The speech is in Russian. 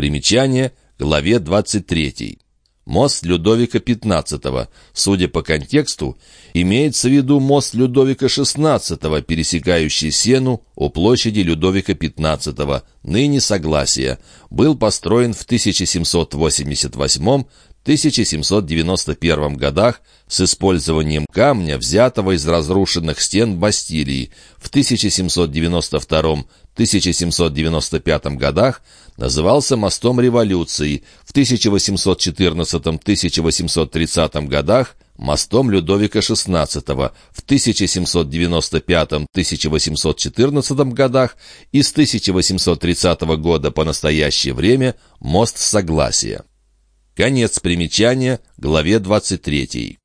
Примечание, главе 23. Мост Людовика XV, судя по контексту, имеется в виду мост Людовика XVI, пересекающий Сену у площади Людовика XV, ныне Согласия, был построен в 1788 1791 годах с использованием камня, взятого из разрушенных стен Бастилии. В 1792-1795 годах назывался мостом революции, в 1814-1830 годах мостом Людовика XVI, в 1795-1814 годах и с 1830 года по настоящее время мост Согласия. Конец примечания, главе 23.